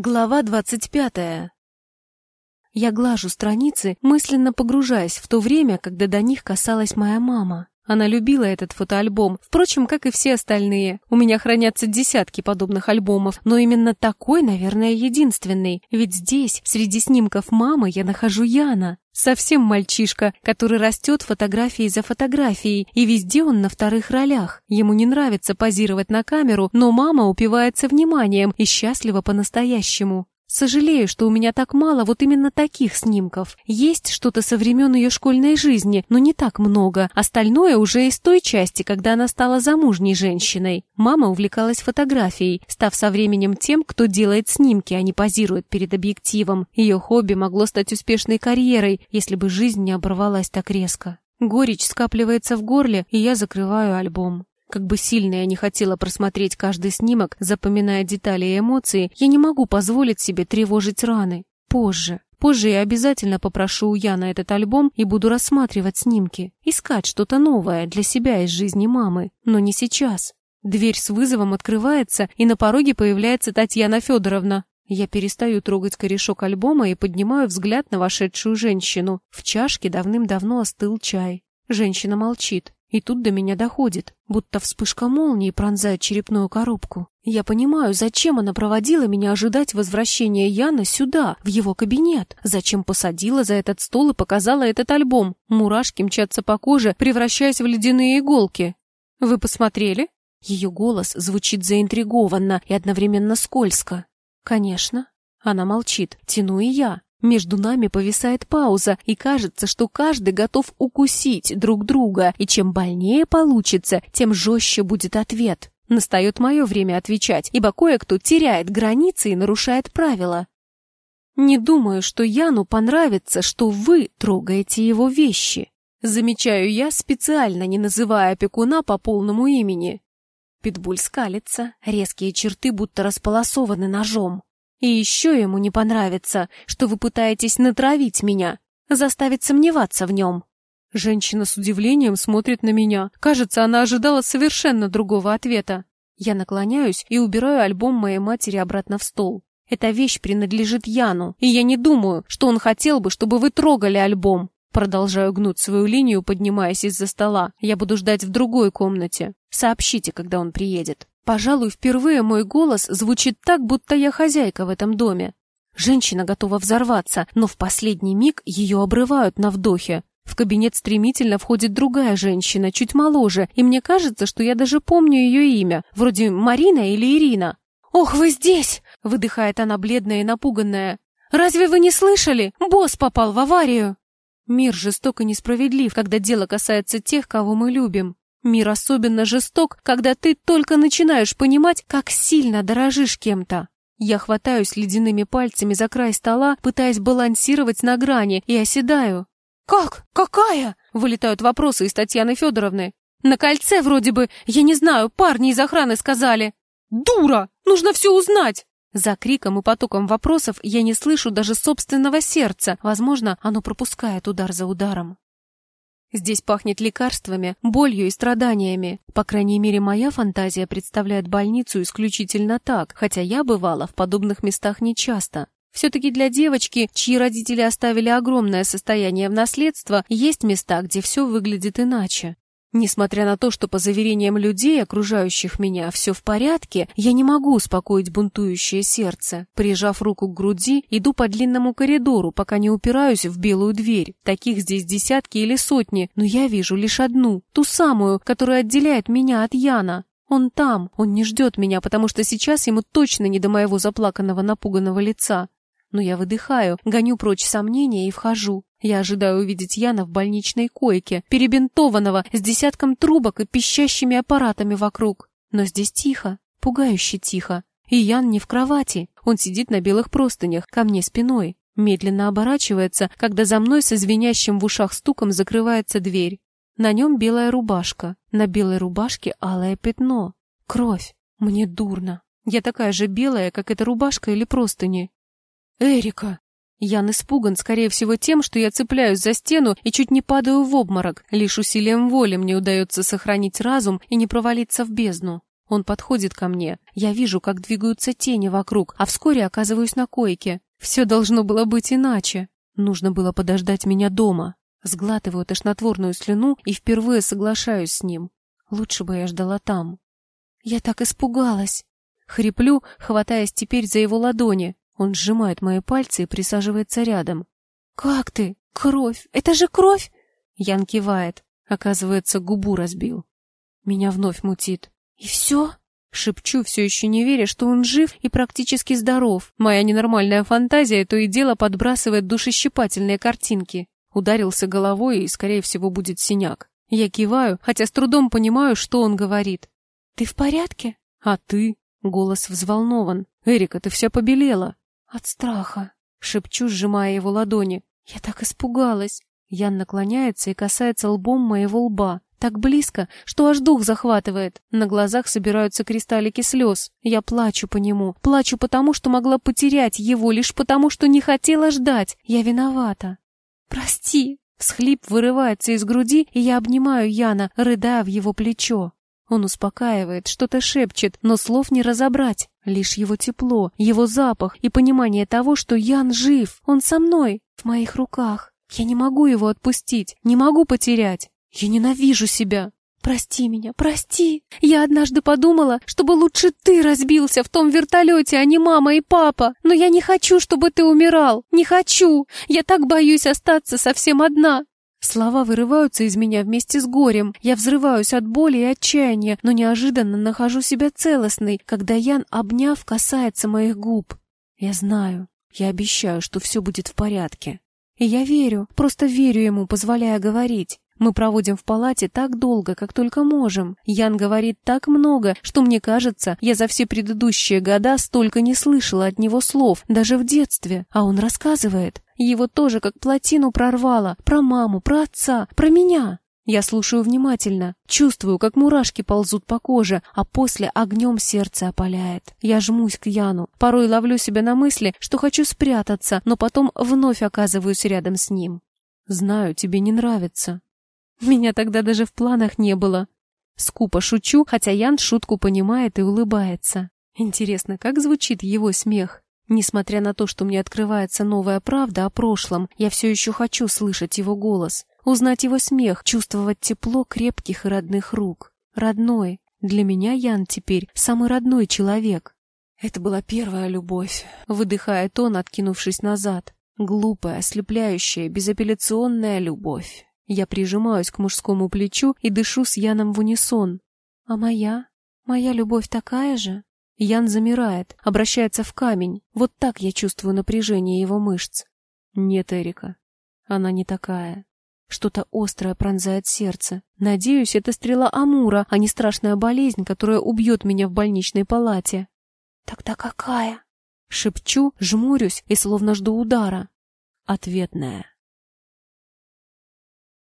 Глава двадцать пятая. Я глажу страницы, мысленно погружаясь в то время, когда до них касалась моя мама. Она любила этот фотоальбом, впрочем, как и все остальные. У меня хранятся десятки подобных альбомов, но именно такой, наверное, единственный. Ведь здесь, среди снимков мамы, я нахожу Яна. Совсем мальчишка, который растет фотографией за фотографией, и везде он на вторых ролях. Ему не нравится позировать на камеру, но мама упивается вниманием и счастлива по-настоящему. Сожалею, что у меня так мало вот именно таких снимков. Есть что-то со времен ее школьной жизни, но не так много. Остальное уже из той части, когда она стала замужней женщиной. Мама увлекалась фотографией, став со временем тем, кто делает снимки, а не позирует перед объективом. Ее хобби могло стать успешной карьерой, если бы жизнь не оборвалась так резко. Горечь скапливается в горле, и я закрываю альбом. Как бы сильно я не хотела просмотреть каждый снимок, запоминая детали и эмоции, я не могу позволить себе тревожить раны. Позже. Позже я обязательно попрошу у Яна этот альбом и буду рассматривать снимки. Искать что-то новое для себя из жизни мамы. Но не сейчас. Дверь с вызовом открывается, и на пороге появляется Татьяна Федоровна. Я перестаю трогать корешок альбома и поднимаю взгляд на вошедшую женщину. В чашке давным-давно остыл чай. Женщина молчит. И тут до меня доходит, будто вспышка молнии пронзает черепную коробку. Я понимаю, зачем она проводила меня ожидать возвращения Яна сюда, в его кабинет. Зачем посадила за этот стол и показала этот альбом. Мурашки мчатся по коже, превращаясь в ледяные иголки. «Вы посмотрели?» Ее голос звучит заинтригованно и одновременно скользко. «Конечно». Она молчит, тяну и я. Между нами повисает пауза, и кажется, что каждый готов укусить друг друга, и чем больнее получится, тем жестче будет ответ. Настает мое время отвечать, ибо кое-кто теряет границы и нарушает правила. Не думаю, что Яну понравится, что вы трогаете его вещи. Замечаю я, специально не называя опекуна по полному имени. Питбуль скалится, резкие черты будто располосованы ножом. И еще ему не понравится, что вы пытаетесь натравить меня, заставить сомневаться в нем. Женщина с удивлением смотрит на меня. Кажется, она ожидала совершенно другого ответа. Я наклоняюсь и убираю альбом моей матери обратно в стол. Эта вещь принадлежит Яну, и я не думаю, что он хотел бы, чтобы вы трогали альбом. Продолжаю гнуть свою линию, поднимаясь из-за стола. Я буду ждать в другой комнате. Сообщите, когда он приедет. Пожалуй, впервые мой голос звучит так, будто я хозяйка в этом доме. Женщина готова взорваться, но в последний миг ее обрывают на вдохе. В кабинет стремительно входит другая женщина, чуть моложе, и мне кажется, что я даже помню ее имя, вроде Марина или Ирина. «Ох, вы здесь!» — выдыхает она бледная и напуганная. «Разве вы не слышали? Босс попал в аварию!» Мир жесток и несправедлив, когда дело касается тех, кого мы любим. Мир особенно жесток, когда ты только начинаешь понимать, как сильно дорожишь кем-то. Я хватаюсь ледяными пальцами за край стола, пытаясь балансировать на грани, и оседаю. «Как? Какая?» — вылетают вопросы из Татьяны Федоровны. «На кольце вроде бы, я не знаю, парни из охраны сказали». «Дура! Нужно все узнать!» За криком и потоком вопросов я не слышу даже собственного сердца. Возможно, оно пропускает удар за ударом. Здесь пахнет лекарствами, болью и страданиями. По крайней мере, моя фантазия представляет больницу исключительно так, хотя я бывала в подобных местах нечасто. Все-таки для девочки, чьи родители оставили огромное состояние в наследство, есть места, где все выглядит иначе. Несмотря на то, что по заверениям людей, окружающих меня, все в порядке, я не могу успокоить бунтующее сердце. Прижав руку к груди, иду по длинному коридору, пока не упираюсь в белую дверь. Таких здесь десятки или сотни, но я вижу лишь одну, ту самую, которая отделяет меня от Яна. Он там, он не ждет меня, потому что сейчас ему точно не до моего заплаканного напуганного лица. Но я выдыхаю, гоню прочь сомнения и вхожу. Я ожидаю увидеть Яна в больничной койке, перебинтованного, с десятком трубок и пищащими аппаратами вокруг. Но здесь тихо, пугающе тихо. И Ян не в кровати, он сидит на белых простынях, ко мне спиной. Медленно оборачивается, когда за мной со звенящим в ушах стуком закрывается дверь. На нем белая рубашка, на белой рубашке алое пятно. Кровь. Мне дурно. Я такая же белая, как эта рубашка или простыни. «Эрика!» Ян испуган, скорее всего, тем, что я цепляюсь за стену и чуть не падаю в обморок. Лишь усилием воли мне удается сохранить разум и не провалиться в бездну. Он подходит ко мне. Я вижу, как двигаются тени вокруг, а вскоре оказываюсь на койке. Все должно было быть иначе. Нужно было подождать меня дома. Сглатываю тошнотворную слюну и впервые соглашаюсь с ним. Лучше бы я ждала там. Я так испугалась. Хриплю, хватаясь теперь за его ладони. Он сжимает мои пальцы и присаживается рядом. «Как ты? Кровь! Это же кровь!» Ян кивает. Оказывается, губу разбил. Меня вновь мутит. «И все?» Шепчу, все еще не веря, что он жив и практически здоров. Моя ненормальная фантазия то и дело подбрасывает душещипательные картинки. Ударился головой, и, скорее всего, будет синяк. Я киваю, хотя с трудом понимаю, что он говорит. «Ты в порядке?» «А ты?» Голос взволнован. «Эрика, ты вся побелела». «От страха», — шепчу, сжимая его ладони. «Я так испугалась». Ян наклоняется и касается лбом моего лба. Так близко, что аж дух захватывает. На глазах собираются кристаллики слез. Я плачу по нему. Плачу потому, что могла потерять его, лишь потому, что не хотела ждать. Я виновата. «Прости!» Всхлип вырывается из груди, и я обнимаю Яна, рыдая в его плечо. Он успокаивает, что-то шепчет, но слов не разобрать. Лишь его тепло, его запах и понимание того, что Ян жив, он со мной, в моих руках. Я не могу его отпустить, не могу потерять. Я ненавижу себя. Прости меня, прости. Я однажды подумала, чтобы лучше ты разбился в том вертолете, а не мама и папа. Но я не хочу, чтобы ты умирал. Не хочу. Я так боюсь остаться совсем одна. Слова вырываются из меня вместе с горем. Я взрываюсь от боли и отчаяния, но неожиданно нахожу себя целостной, когда Ян, обняв, касается моих губ. Я знаю, я обещаю, что все будет в порядке. И я верю, просто верю ему, позволяя говорить. Мы проводим в палате так долго, как только можем. Ян говорит так много, что мне кажется, я за все предыдущие года столько не слышала от него слов, даже в детстве. А он рассказывает. Его тоже как плотину прорвало. Про маму, про отца, про меня. Я слушаю внимательно, чувствую, как мурашки ползут по коже, а после огнем сердце опаляет. Я жмусь к Яну, порой ловлю себя на мысли, что хочу спрятаться, но потом вновь оказываюсь рядом с ним. Знаю, тебе не нравится, меня тогда даже в планах не было. Скупо шучу, хотя Ян шутку понимает и улыбается. Интересно, как звучит его смех? Несмотря на то, что мне открывается новая правда о прошлом, я все еще хочу слышать его голос, узнать его смех, чувствовать тепло крепких и родных рук. Родной. Для меня Ян теперь самый родной человек. Это была первая любовь, выдыхает он, откинувшись назад. Глупая, ослепляющая, безапелляционная любовь. Я прижимаюсь к мужскому плечу и дышу с Яном в унисон. А моя? Моя любовь такая же? Ян замирает, обращается в камень. Вот так я чувствую напряжение его мышц. Нет, Эрика, она не такая. Что-то острое пронзает сердце. Надеюсь, это стрела Амура, а не страшная болезнь, которая убьет меня в больничной палате. Тогда какая? Шепчу, жмурюсь и словно жду удара. Ответная.